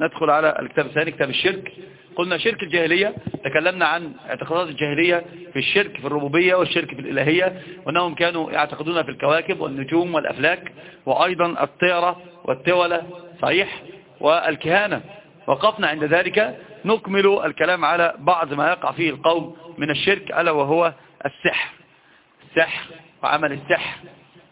ندخل على الكتاب الثاني كتاب الشرك. قلنا شرك الجاهلية تكلمنا عن اعتقادات الجاهلية في الشرك في الربوبية والشرك في الإلهية وأنهم كانوا يعتقدون في الكواكب والنجوم والأفلاك وأيضا الطيرة والتولة صحيح؟ والكهانة. وقفنا عند ذلك. نكمل الكلام على بعض ما يقع فيه القوم من الشرك ألا وهو السحر. السحر وعمل السحر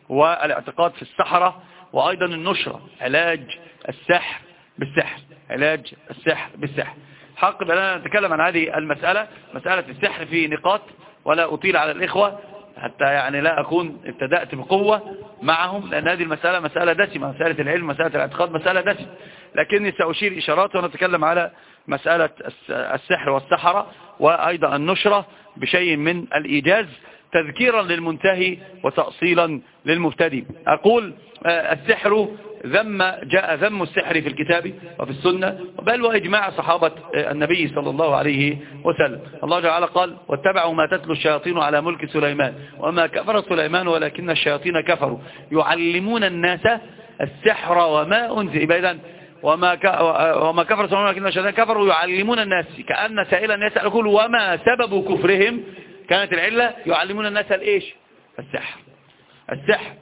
والاعتقاد في السحرة وأيضا النشرة علاج السحر. بالسحر علاج السحر بالسحر. حق بأننا نتكلم عن هذه المسألة مسألة السحر في نقاط ولا أطيل على الإخوة حتى يعني لا أكون ابتدأت بقوة معهم لأن هذه المسألة مسألة دسمة مسألة العلم مسألة الاعتقاد مسألة دسمة. لكني سأشير إشارات ونتكلم على مسألة السحر والسحرة وأيضا النشرة بشيء من الإيجاز تذكيرا للمنتهي وتأصيلا للمبتدئ. أقول آه، السحر ذم جاء ذم السحر في الكتاب وفي السنة بل وإجماع صحابة آه، النبي صلى الله عليه وسلم. الله تعالى قال واتبعوا ما تتلو الشياطين على ملك سليمان وما كفر سليمان ولكن الشياطين كفروا. يعلمون الناس السحر وما أنزل إذن وما وما كفر سليمان ولكن الشياطين كفروا يعلمون الناس. كأن سائلا يسأل يقول وما سبب كفرهم؟ كانت العلة يعلمون الناس الإيش؟ السحر. السحر.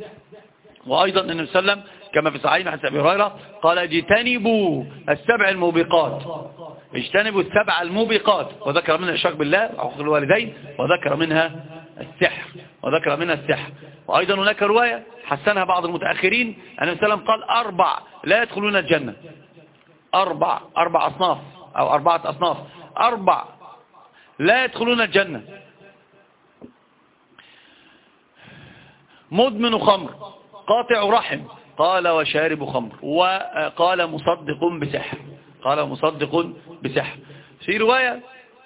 وأيضا النبي صلى الله عليه وسلم كما في صحيح عن أبي هريرة قال اجتنبوا السبع الموبقات. اجتنبوا السبع الموبقات. وذكر منها الشرك بالله وعقوق الوالدين وذكر منها السحر وذكر منها السحر. وأيضا هناك رواية حسنها بعض المتأخرين أن وسلم قال أربع لا يدخلون الجنة. أربع أربع أصناف أو أربعة أصناف. أربع لا يدخلون الجنة. مدمن خمر قاطع رحم. قال وشارب خمر وقال مصدق بسحر قال مصدق بسحر. في رواية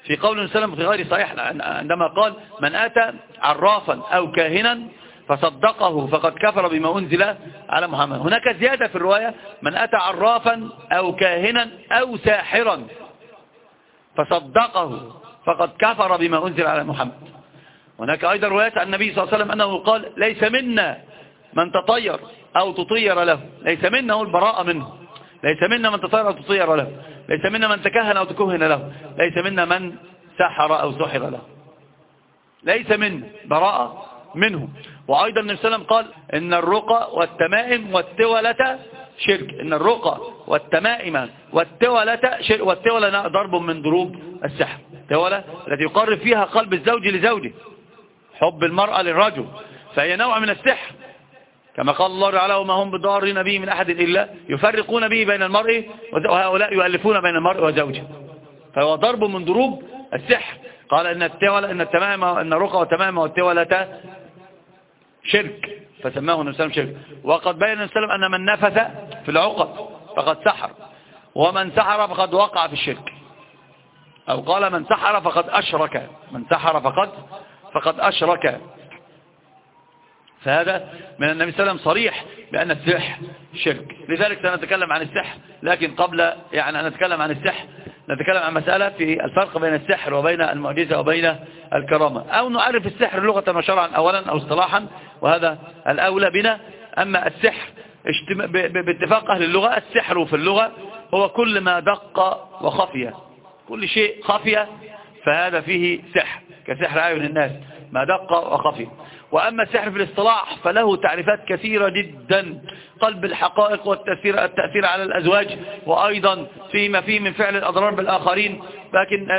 في قول سلم في غير صحيح عندما قال من أتى عرافا أو كاهنا فصدقه فقد كفر بما أنزل على محمد. هناك زيادة في الرواية من أتى عرافا أو كاهنا أو ساحرا فصدقه فقد كفر بما أنزل على محمد. هناك أيضا روايات عن النبي صلى الله عليه وسلم أنه قال ليس منا من تطير أو تطير له. ليس منا البراءة منه. ليس منا من تطير أو تطير له. ليس منا من تكهن أو تكهن له. ليس منا من سحر أو سحر له. ليس منا براءة منه. وأيضا النبي صلى الله عليه وسلم قال إن الرقى والتمائم والتولة شرك. إن الرقى والتمائم والتولة شرك. والتولة ضرب من ضروب السحر. التولة التي يقرب فيها قلب الزوج لزوجه. حب المرأة للرجل. فهي نوع من السحر. كما قال الله تعالى وما هم بضارين به من أحد إلا يفرقون به بين المرء وهؤلاء يؤلفون بين المرء وزوجه. فهو ضرب من ضروب السحر. قال إن التولى إن التمام إن الرقى والتمام والتولة شرك. فسماه النبي صلى الله عليه وسلم شرك. وقد بين النبي صلى الله عليه وسلم أن من نفث في العقد فقد سحر. ومن سحر فقد وقع في الشرك. أو قال من سحر فقد أشرك. من سحر فقد فقد أشرك. فهذا من النبي صلى الله عليه وسلم صريح بأن السحر شرك. لذلك سنتكلم عن السحر لكن قبل يعني أن نتكلم عن السحر نتكلم عن مسألة في الفرق بين السحر وبين المعجزة وبين الكرامة. أو نعرف السحر لغة وشرعا أولا أو اصطلاحا وهذا الأولى بنا. أما السحر باتفاق أهل اللغة السحر في اللغة هو كل ما دق وخفي. كل شيء خفي فهذا فيه سحر كسحر أعين الناس. ما دق وخفي. وأما السحر في الاصطلاح فله تعريفات كثيرة جدا. قلب الحقائق والتأثير التأثير على الأزواج وأيضا فيما فيه من فعل الأضرار بالآخرين. لكن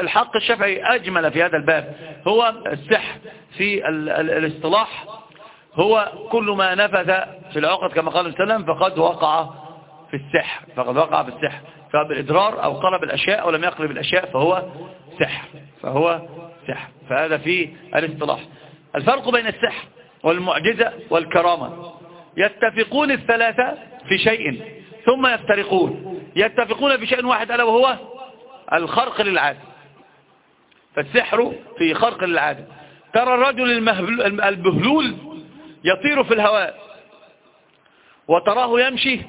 الحق الشافعي أجمل في هذا الباب. هو السحر في الاصطلاح. هو كل ما نفذ في العقد كما قال السلام فقد وقع في السحر. فقد وقع في السحر. فبالإضرار أو قلب الأشياء أو لم يقلب الأشياء فهو سحر. فهو سحر. فهذا في الاصطلاح. الفرق بين السحر والمعجزة والكرامة. يتفقون الثلاثة في شيء ثم يفترقون. يتفقون في شيء واحد ألا وهو الخرق للعادة. فالسحر في خرق للعادة. ترى الرجل البهلول يطير في الهواء وتراه يمشي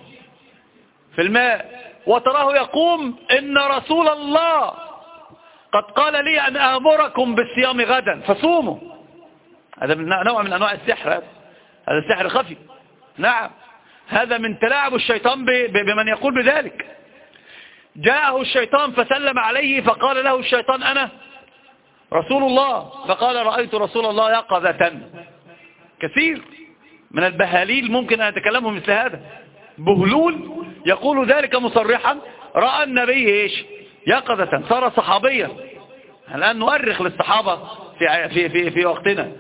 في الماء وتراه يقوم إن رسول الله قد قال لي أن آمركم بالصيام غدا فصوموا. هذا من نوع من أنواع السحر. هذا السحر خفي. نعم. هذا من تلاعب الشيطان بمن يقول بذلك. جاءه الشيطان فسلم عليه فقال له الشيطان أنا رسول الله. فقال رأيت رسول الله يقظة. كثير من البهاليل ممكن أن يتكلموا مثل هذا. بهلول يقول ذلك مصرحا. رأى النبي إيش؟ يقظة. صار صحابيا. الآن نؤرخ للصحابة في, في, في, في وقتنا.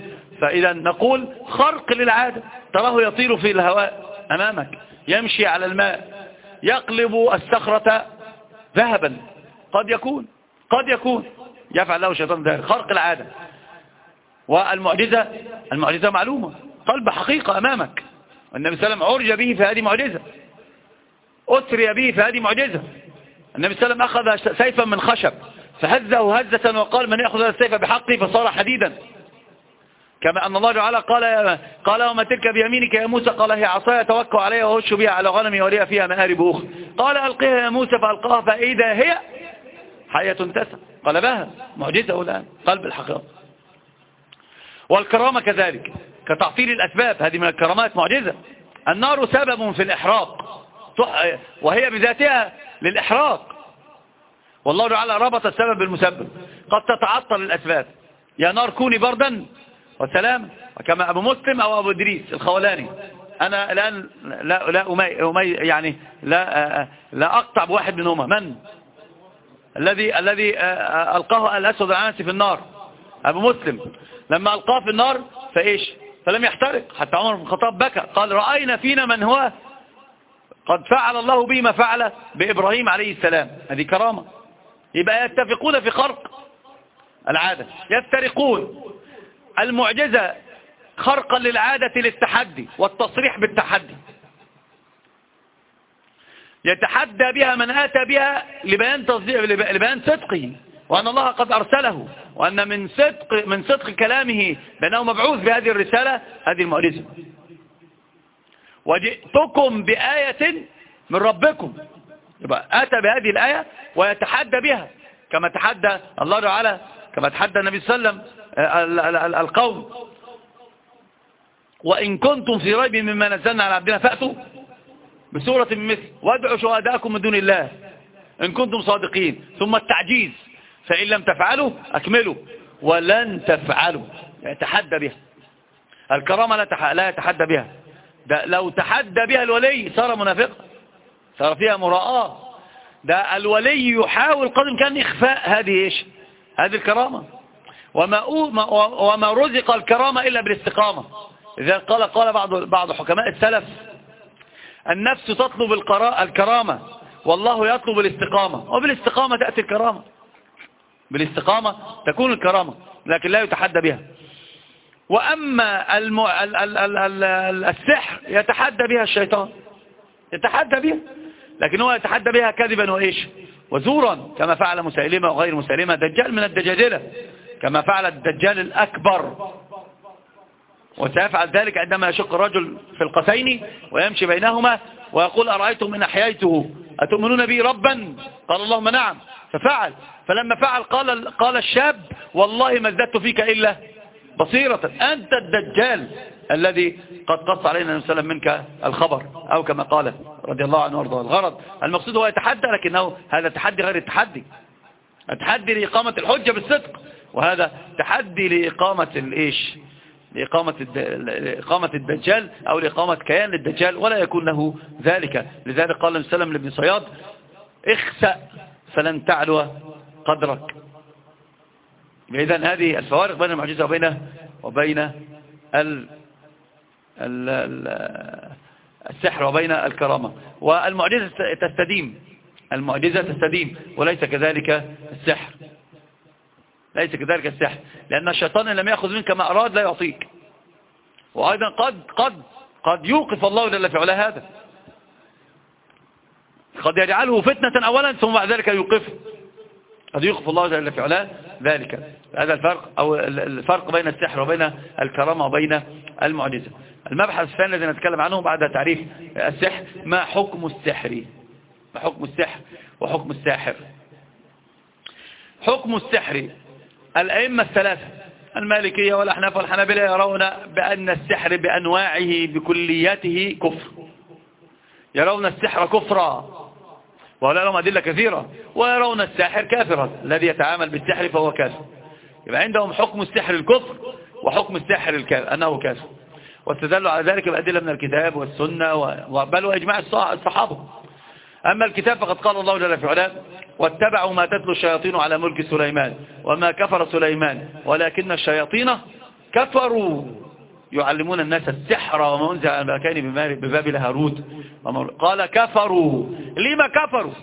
فإذا نقول خرق للعادة تراه يطير في الهواء أمامك يمشي على الماء يقلب الصخرة ذهبا. قد يكون قد يكون. يفعل له شيطان ذلك. خرق العادة. والمعجزة المعجزة معلومة. قلب حقيقة أمامك. والنبي صلى الله عليه وسلم عرج به فهذه معجزة. أسري به فهذه معجزة. النبي صلى الله عليه وسلم أخذ سيفا من خشب فهزه هزة وقال من يأخذ هذا السيف بحقه فصار حديدا. كما أن الله تعالى قال قال وما تلك بيمينك يا موسى؟ قال هي عصاي توكل عليها وهش بها على غنمي ولي فيها مآرب أخرى قال ألقيها يا موسى فألقاها فإذا هي حية تسع قلبها معجزة الآن قلب الحقيقة. والكرامة كذلك كتعطيل الأسباب هذه من الكرامات معجزة. النار سبب في الإحراق. وهي بذاتها للإحراق. والله تعالى ربط السبب بالمسبب. قد تتعطل الأسباب. يا نار كوني بردا وسلام. كما أبو مسلم أو أبو إدريس الخولاني. أنا الآن لا لا أمي أمي يعني لا لا أقطع بواحد منهما. من؟ الذي الذي ألقاه الأسود العنسي في النار. أبو مسلم. لما ألقاه في النار فإيش؟ فلم يحترق. حتى عمر بن الخطاب بكى. قال رأينا فينا من هو؟ قد فعل الله به ما فعل بإبراهيم عليه السلام. هذه كرامة. يبقى يتفقون في خرق العادة. يفترقون. المعجزة خرقا للعادة للتحدي والتصريح بالتحدي. يتحدى بها من آتى بها لبيان, لبيان صدقه وأن الله قد أرسله وأن من صدق, من صدق كلامه بأنه مبعوث بهذه الرسالة هذه المعجزة. وجئتكم بآية من ربكم. يبقى أتى بهذه الآية ويتحدى بها كما تحدى الله تعالى كما تحدى النبي صلى الله عليه وسلم. القوم. وإن كنتم في ريب مما نزلنا على عبدنا فأتوا بسورة مثل. وادعوا شهداءكم من دون الله. إن كنتم صادقين. ثم التعجيز. فإن لم تفعلوا أكملوا. ولن تفعلوا. يتحدى بها. الكرامة لا يتحدى بها. ده لو تحدى بها الولي صار منافقا صار فيها مراءة. ده الولي يحاول قدم كان إخفاء هذه إيش؟ هذه الكرامة. وما, وما رزق الكرامة إلا بالاستقامة. إذا قال قال بعض بعض حكماء السلف النفس تطلب الكرامة والله يطلب الاستقامة. وبالاستقامة تأتي الكرامة. بالاستقامة تكون الكرامة لكن لا يتحدى بها. وأما الم... ال... ال... ال... ال... السحر يتحدى بها الشيطان. يتحدى بها. لكن هو يتحدى بها كذبا وإيش؟ وزورا كما فعل مسيلمة وغير مسيلمة دجال من الدجاجلة. كما فعل الدجال الأكبر. وسيفعل ذلك عندما يشق الرجل في القسين ويمشي بينهما ويقول أرأيتم إن أحييته؟ أتؤمنون بي ربا؟ قال اللهم نعم. ففعل. فلما فعل قال, قال الشاب والله ما ازددت فيك إلا بصيرة. أنت الدجال الذي قد قص علينا النبي صلى الله عليه وسلم منك الخبر أو كما قال رضي الله عنه وارضاه. الغرض. المقصود هو يتحدى لكنه هذا تحدي غير التحدي. التحدي لإقامة الحجة بالصدق. وهذا تحدي لإقامة الإيش لإقامة, لإقامة الدجال أو لإقامة كيان للدجال ولا يكون له ذلك. لذلك قال النبي وسلم لابن صياد اخسأ فلن تعلو قدرك. إذا هذه الفوارق بين المعجزة وبين وبين ال السحر وبين الكرامة. والمعجزة تستديم. المعجزة تستديم وليس كذلك السحر. ليس كذلك السحر. لأن الشيطان لم يأخذ منك ما أراد لا يعطيك. وأيضا قد قد قد يوقف الله جل في علاه هذا. قد يجعله فتنة أولا ثم بعد ذلك يوقفه قد يوقف الله جل في علاه ذلك. هذا الفرق أو الفرق بين السحر وبين الكرامة وبين المعجزة. المبحث الثاني الذي نتكلم عنه بعد تعريف السحر ما حكم السحر؟ حكم السحر وحكم الساحر. حكم السحر الأئمة الثلاثة المالكية والأحناف والحنابلة يرون بأن السحر بأنواعه بكلياته كفر. يرون السحر كفرا وهؤلاء لهم أدلة كثيرة ويرون الساحر كافرا الذي يتعامل بالسحر فهو كافر. يبقى عندهم حكم السحر الكفر وحكم الساحر الكافر أنه كافر. واستدلوا على ذلك بأدلة من الكتاب والسنة بل وإجماع الصحابة. أما الكتاب فقد قال الله جل في علاه واتبعوا ما تتلو الشياطين على ملك سليمان وما كفر سليمان ولكن الشياطين كفروا. يعلمون الناس السحر وما أنزل على الملكين ببابل هاروت. قال كفروا. لما كفروا؟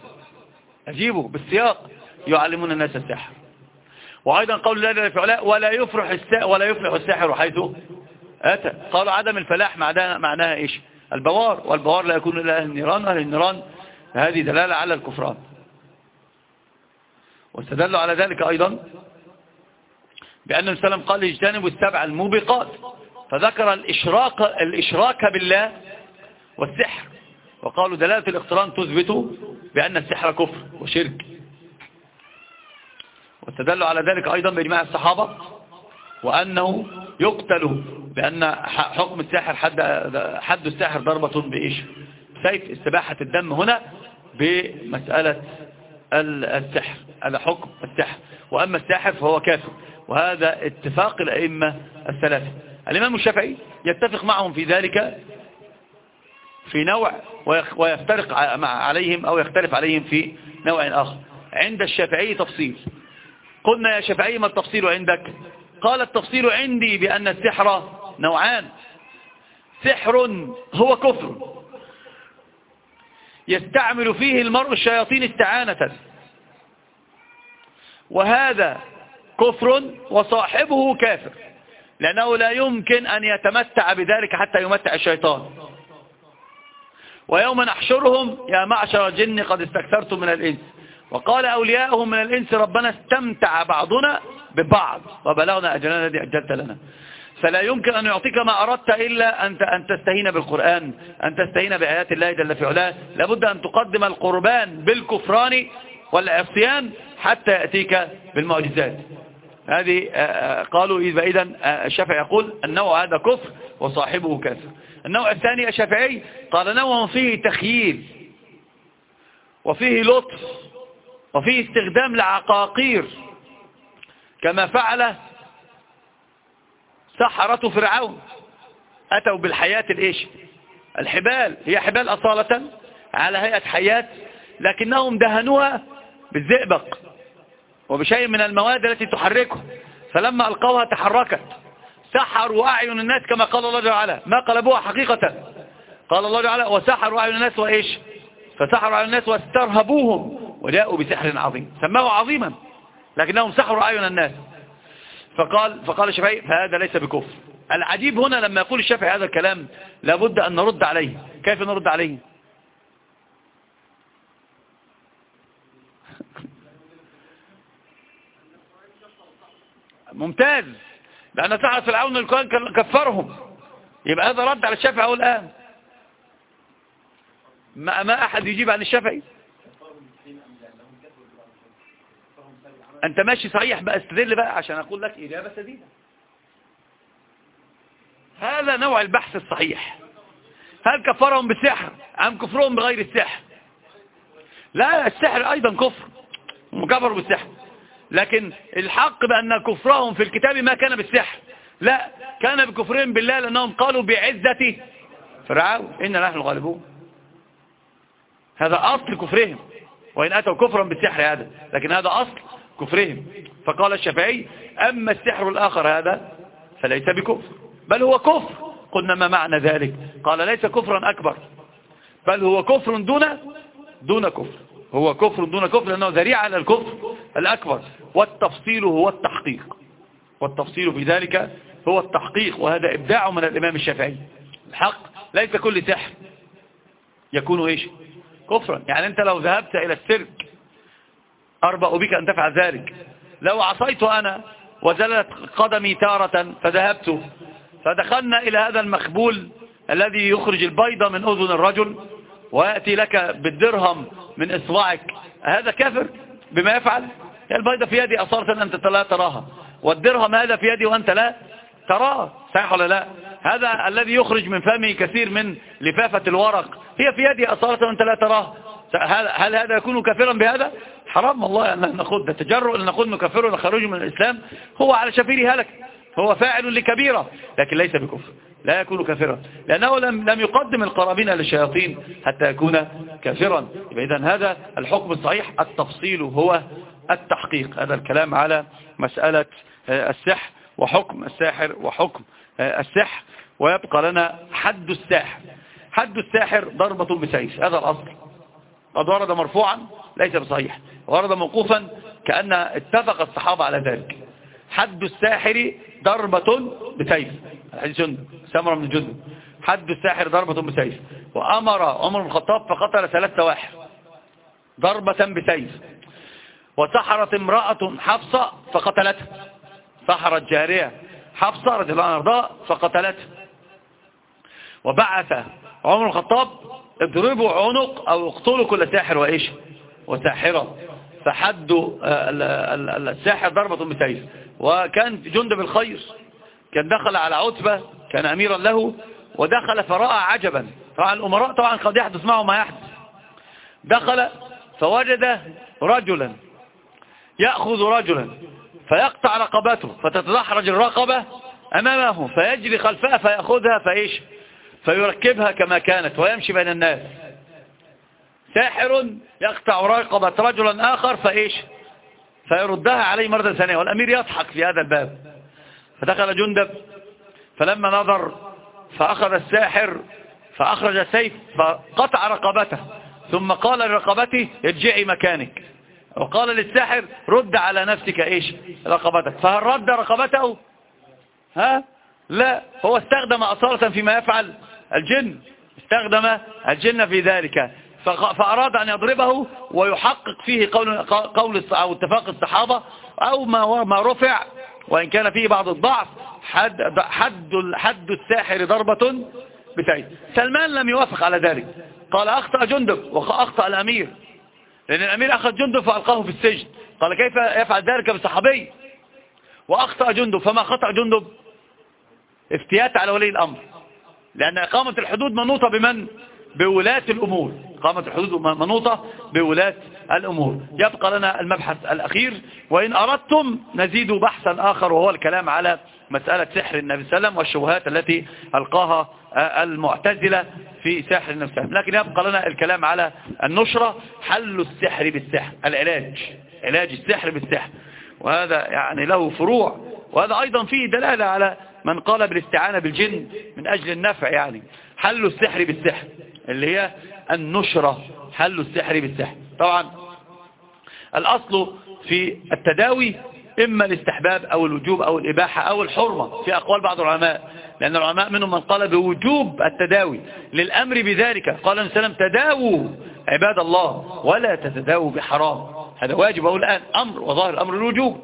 أجيبوا بالسياق. يعلمون الناس السحر. وأيضا قول الله جل في علاه ولا يفرح ولا يفلح الساحر حيث أتى. قالوا عدم الفلاح معناها, إيش؟ البوار. والبوار لا يكون إلا النيران النيران هذه دلالة على الكفران. واستدلوا على ذلك أيضا بأن السلام قال اجتنبوا السبع الموبقات فذكر الإشراك, الإشراك بالله والسحر وقالوا دلالة الاقتران تثبت بأن السحر كفر وشرك. واستدلوا على ذلك أيضا بإجماع الصحابة وأنه يقتل بأن حكم الساحر حد, حد الساحر ضربة بإيش؟ سيف استباحة الدم هنا. بمسألة السحر على حكم السحر. وأما الساحر فهو كافر. وهذا اتفاق الأئمة الثلاثة. الإمام الشافعي يتفق معهم في ذلك في نوع ويفترق عليهم أو يختلف عليهم في نوع آخر. عند الشافعي تفصيل. قلنا يا شافعي ما التفصيل عندك؟ قال التفصيل عندي بأن السحر نوعان. سحر هو كفر. يستعمل فيه المرء الشياطين استعانة. وهذا كفر وصاحبه كافر لأنه لا يمكن أن يتمتع بذلك حتى يمتع الشيطان. ويوم نحشرهم يا معشر الجن قد استكثرتم من الإنس. وقال أولياءهم من الإنس ربنا استمتع بعضنا ببعض وبلغنا أجلنا الذي أجلت لنا. فلا يمكن أن يعطيك ما أردت إلا أن تستهين بالقرآن أن تستهين بآيات الله جل في علاه. لابد أن تقدم القربان بالكفران والعصيان حتى يأتيك بالمعجزات. هذه آه، آه، قالوا إذا آه، الشافعي يقول النوع هذا كفر وصاحبه كافر. النوع الثاني الشافعي قال نوع فيه تخييل وفيه لطف وفيه استخدام لعقاقير كما فعل سحرة فرعون. أتوا بالحياة الإيش؟ الحبال. هي حبال أصالة على هيئة حياة لكنهم دهنوها بالزئبق وبشيء من المواد التي تحركها فلما ألقوها تحركت. سحروا أعين الناس كما قال الله جل وعلا. ما قلبوها حقيقة. قال الله جل وعلا وسحروا أعين الناس وإيش؟ فسحروا أعين الناس واسترهبوهم وجاءوا بسحر عظيم. سماه عظيما لكنهم سحروا أعين الناس. فقال فقال الشافعي فهذا ليس بكفر. العجيب هنا لما يقول الشافعي هذا الكلام لابد أن نرد عليه. كيف نرد عليه؟ ممتاز. لأن سحرة فرعون القرآن كفرهم. يبقى هذا رد على الشافعي أو الآن. ما, ما أحد يجيب عن الشافعي؟ أنت ماشي صحيح بقى استدل بقى عشان أقول لك إجابة سديدة. هذا نوع البحث الصحيح. هل كفرهم بالسحر أم كفرهم بغير السحر؟ لا السحر أيضا كفر مكفر بالسحر. لكن الحق بأن كفرهم في الكتاب ما كان بالسحر. لا كان بكفرهم بالله لأنهم قالوا بعزة فرعون. إن نحن غالبون هذا أصل كفرهم. وإن أتوا كفرا بالسحر هذا. لكن هذا أصل. كفرهم. فقال الشافعي أما السحر الآخر هذا فليس بكفر. بل هو كفر. قلنا ما معنى ذلك؟ قال ليس كفرا أكبر. بل هو كفر دون دون كفر. هو كفر دون كفر لأنه ذريعة على الكفر الأكبر. والتفصيل هو التحقيق. والتفصيل في ذلك هو التحقيق. وهذا إبداع من الإمام الشافعي. الحق ليس كل سحر. يكون إيش؟ كفرا. يعني أنت لو ذهبت إلى السرك أربأ بك أن تفعل ذلك. لو عصيت أنا وزلت قدمي تارة فذهبت. فدخلنا إلى هذا المخبول الذي يخرج البيضة من أذن الرجل ويأتي لك بالدرهم من إصبعك. هذا كافر بما يفعل؟ البيضة في يدي أصارة أنت لا تراها. والدرهم هذا في يدي وأنت لا تراه صحيح ولا لا؟ هذا الذي يخرج من فمه كثير من لفافة الورق. هي في يدي أصالة وأنت لا تراه هل, هذا يكون كافرا بهذا؟ حرام والله أن نقول ده تجرؤ أن نقول نكفره ونخرجه من الإسلام. هو على شفير هلك هو فاعل لكبيرة لكن ليس بكفر لا يكون كافرا. لأنه لم لم يقدم القرابين للشياطين حتى يكون كافرا. إذا هذا الحكم الصحيح. التفصيل هو التحقيق. هذا الكلام على مسألة السحر وحكم الساحر وحكم السحر. ويبقى لنا حد الساحر. حد الساحر ضربة بسيف. هذا الأصل. قد ورد مرفوعا ليس بصحيح. ورد موقوفا كأن اتفق الصحابة على ذلك. حد الساحر ضربة بسيف. الحديث جند سمر من جند حد الساحر ضربة بسيف. وأمر عمر بن الخطاب فقتل ثلاث سواحر ضربة بسيف. وسحرت امرأة حفصة فقتلتها سحرت جارية حفصة رضي الله عنها فقتلتها وبعث عمر الخطاب اضربوا عنق أو اقتلوا كل ساحر وإيش؟ وساحرة. فحدوا الساحر ضربة بسيف وكان جندب الخير. كان دخل على عتبة كان أميرا له ودخل فرأى عجبا. طبعا الأمراء طبعا قد يحدث معه ما يحدث. دخل فوجد رجلا. يأخذ رجلا. فيقطع رقبته فتتدحرج الرقبة أمامه فيجري خلفها فيأخذها فإيش؟ فيركبها كما كانت ويمشي بين الناس. ساحر يقطع رقبة رجلا آخر فإيش؟ فيردها عليه مرة ثانية والأمير يضحك في هذا الباب. فدخل جندب فلما نظر فأخذ الساحر فأخرج السيف فقطع رقبته ثم قال لرقبته ارجعي مكانك. وقال للساحر رد على نفسك إيش؟ رقبتك. فهل رد رقبته؟ ها؟ لا هو استخدم أصالة فيما يفعل. الجن استخدم الجن في ذلك. فأراد أن يضربه ويحقق فيه قول, قول أو اتفاق الصحابة أو ما, ما رفع وإن كان فيه بعض الضعف حد, حد, حد الساحر ضربة بسيف. سلمان لم يوافق على ذلك. قال أخطأ جندب وأخطأ الأمير. لأن الأمير أخذ جندب فألقاه في السجن. قال كيف يفعل ذلك بالصحابي؟ وأخطأ جندب. فما خطأ جندب؟ افتيات على ولي الأمر. لأن إقامة الحدود منوطة بمن؟ بولاة الأمور. إقامة الحدود منوطة بولاة الأمور. يبقى لنا المبحث الأخير. وإن أردتم نزيد بحثا آخر وهو الكلام على مسألة سحر النبي صلى الله عليه وسلم والشبهات التي ألقاها المعتزلة في سحر النبي صلى الله عليه وسلم. لكن يبقى لنا الكلام على النشرة. حل السحر بالسحر. العلاج. علاج السحر بالسحر. وهذا يعني له فروع. وهذا أيضا فيه دلالة على من قال بالاستعانة بالجن من أجل النفع يعني. حل السحر بالسحر؟ اللي هي النشرة. حل السحر بالسحر؟ طبعا الأصل في التداوي إما الاستحباب أو الوجوب أو الإباحة أو الحرمة في أقوال بعض العلماء. لأن العلماء منهم من قال بوجوب التداوي. للأمر بذلك قال النبي وسلم تداووا عباد الله ولا تتداووا بحرام. هذا واجب أقول الآن. أمر وظاهر الأمر الوجوب.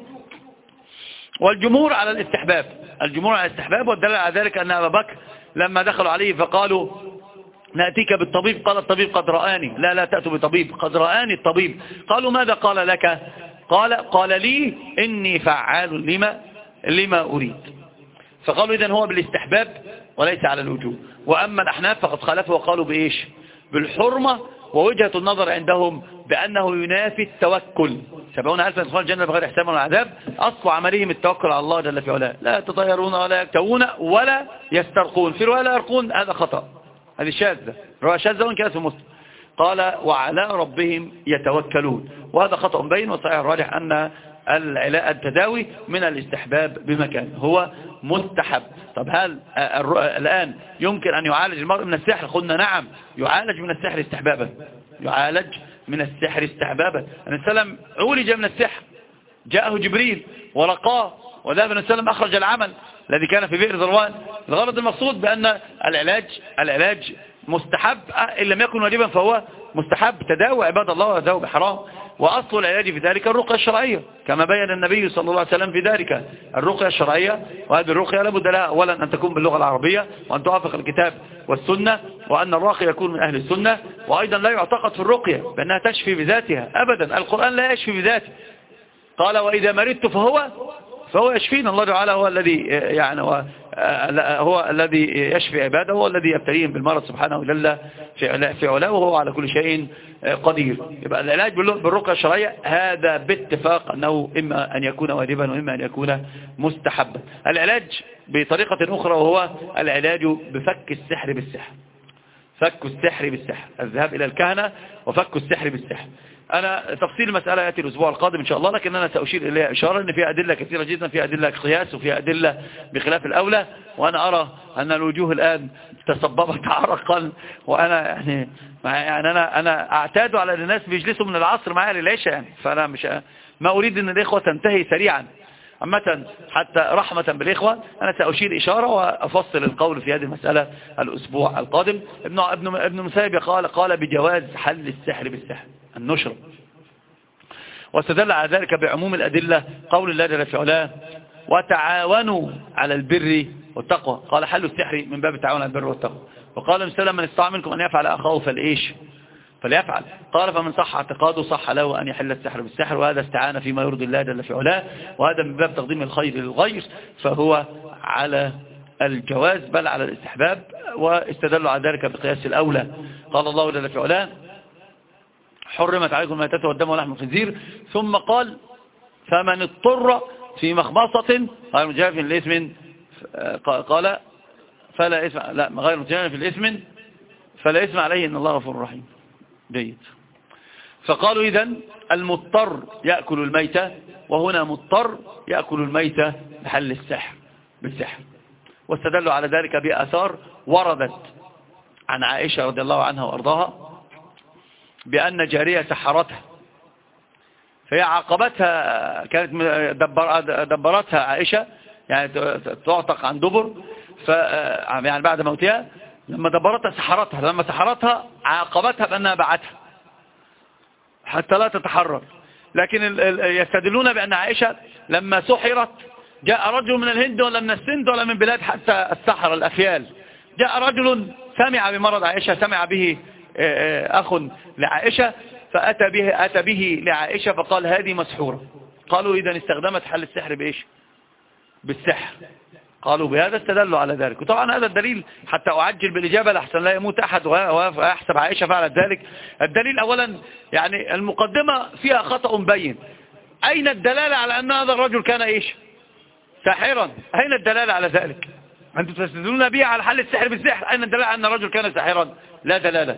والجمهور على الاستحباب. الجمهور على الاستحباب والدليل على ذلك أن أبا بكر لما دخلوا عليه فقالوا نأتيك بالطبيب؟ قال الطبيب قد رآني. لا لا تأتوا بطبيب قد رآني الطبيب. قالوا ماذا قال لك؟ قال قال لي إني فعال لما لما أريد. فقالوا إذن هو بالاستحباب وليس على الوجوب. وأما الأحناف فقد خالفوا وقالوا بإيش؟ بالحرمة. ووجهة النظر عندهم بأنه ينافي التوكل. سبعون ألفا يدخلون الجنة بغير حساب ولا عذاب؟ أصل عملهم التوكل على الله جل في علاه. لا يتطيرون ولا يكتوون ولا يسترقون. في رواية لا يرقون هذا خطأ. هذه شاذة. رواية شاذة وإن كانت في مسلم. قال وعلى ربهم يتوكلون. وهذا خطأ بين وصحيح الراجح أن التداوي من الاستحباب بمكان. هو مستحب. طب هل الآن يمكن أن يعالج المرء من السحر؟ قلنا نعم. يعالج من السحر استحبابا. يعالج من السحر استحبابا. النبي صلى الله عليه وسلم عولج من السحر. جاءه جبريل ولقاه. وذهب النبي صلى الله عليه وسلم أخرج العمل الذي كان في بئر ذروان الغرض المقصود بأن العلاج العلاج مستحب إن لم يكن واجبا فهو مستحب. تداوى عباد الله وتداوى بحرام وأصل العلاج في ذلك الرقية الشرعية. كما بين النبي صلى الله عليه وسلم في ذلك الرقية الشرعية وهذه الرقية لابد لها أولا أن تكون باللغة العربية وأن توافق الكتاب والسنة وأن الراقي يكون من أهل السنة وأيضا لا يعتقد في الرقية بأنها تشفي بذاتها أبدا. القرآن لا يشفي بذاته. قال وإذا مرضت فهو فهو يشفينا. الله تعالى هو الذي يعني هو الذي يشفي عباده هو الذي يبتليهم بالمرض سبحانه وجل في علاه وهو على كل شيء قدير. يبقى العلاج بالرقية الشرعية هذا باتفاق أنه إما أن يكون واجبا وإما أن يكون مستحبا. العلاج بطريقة أخرى وهو العلاج بفك السحر بالسحر. فك السحر بالسحر. الذهاب إلى الكهنة وفك السحر بالسحر. أنا تفصيل المسألة يأتي الأسبوع القادم إن شاء الله لكن أنا سأشير إليها إشارة أن في أدلة كثيرة جدا في أدلة قياس وفي أدلة بخلاف الأولى وأنا أرى أن الوجوه الآن تسببت عرقا وأنا يعني يعني أنا أنا أعتاد على الناس بيجلسوا من العصر معايا للعشاء يعني فأنا مش ما أريد أن الإخوة تنتهي سريعا. عامة حتى رحمة بالإخوة أنا سأشير إشارة وأفصل القول في هذه المسألة الأسبوع القادم. ابن ابن ابن مسيب قال قال بجواز حل السحر بالسحر. النشر. واستدل على ذلك بعموم الأدلة قول الله جل في علاه وتعاونوا على البر والتقوى قال حل السحر من باب التعاون على البر والتقوى وقال مسلم من استطاع منكم أن يفعل أخاه فالإيش فليفعل قال فمن صح اعتقاده صح له أن يحل السحر بالسحر وهذا استعان فيما يرضي الله جل في علاه وهذا من باب تقديم الخير للغير فهو على الجواز بل على الاستحباب واستدلوا على ذلك بقياس الأولى. قال الله جل في علاه حرمت عليكم الميتة والدم ولحم الخنزير. ثم قال فمن اضطر في مخمصة غير متجانف الاسم قال فلا اسم لا غير متجانف الاسم فلا اسم عليه إن الله غفور رحيم. جيد. فقالوا إذا المضطر يأكل الميتة وهنا مضطر يأكل الميتة بحل السحر بالسحر. واستدلوا على ذلك بأثار وردت عن عائشة رضي الله عنها وأرضاها. بأن جارية سحرتها. فهي عاقبتها كانت دبرتها عائشة يعني تعتق عن دبر. ف يعني بعد موتها لما دبرتها سحرتها لما سحرتها عاقبتها بأنها بعتها حتى لا تتحرر. لكن يستدلون بأن عائشة لما سحرت جاء رجل من الهند ولا من السند ولا من بلاد حتى السحر الأفيال جاء رجل سمع بمرض عائشة سمع به أخ لعائشة فأتى به, أتى به لعائشة فقال هذه مسحورة. قالوا إذا استخدمت حل السحر بإيش؟ بالسحر. قالوا بهذا استدلوا على ذلك. وطبعا هذا الدليل حتى أعجل بالإجابة لحسن لا يموت أحد ويحسب عائشة فعلت ذلك. الدليل أولا يعني المقدمة فيها خطأ بين. أين الدلالة على أن هذا الرجل كان إيش؟ ساحرا. أين الدلالة على ذلك؟ أنتم تستدلون به على حل السحر بالسحر. أين الدلالة أن الرجل كان ساحرا؟ لا دلالة.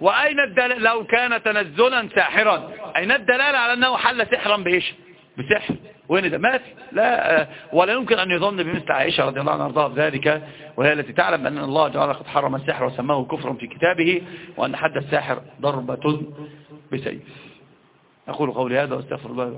وأين الدلالة؟ لو كان تنزلا ساحرا. أين الدلالة على أنه حل سحرا بإيش؟ بسحر. وين ده مات؟ لا. ولا يمكن أن يظن بمثل عائشة رضي الله عنها وارضاها بذلك وهي التي تعلم أن الله جعل قد حرم السحر وسماه كفرا في كتابه وأن حد الساحر ضربة بسيف. أقول قولي هذا وأستغفر الله.